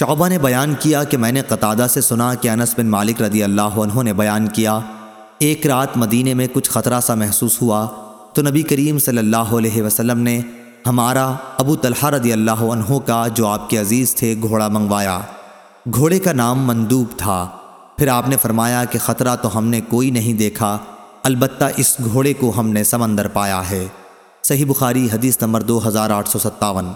شعبہ نے بیان کیا کہ میں نے قطادہ سے سنا کہ انس بن مالک رضی اللہ عنہ نے بیان کیا، ایک رات مدینے میں کچھ خطرہ سا محسوس ہوا تو نبی کریم صلی اللہ علیہ وسلم نے ہمارا ابو طلحہ رضی اللہ عنہ کا جو آپ کے عزیز تھے گھوڑا منگوایا۔ گھوڑے کا نام مندوب تھا۔ پھر آپ نے فرمایا کہ خطرہ تو ہم نے کوئی نہیں دیکھا، البتہ اس گھوڑے کو ہم نے سمندر پایا ہے۔ صحیح بخاری حدیث نمبر دو ہزار آٹھ سو ستاون۔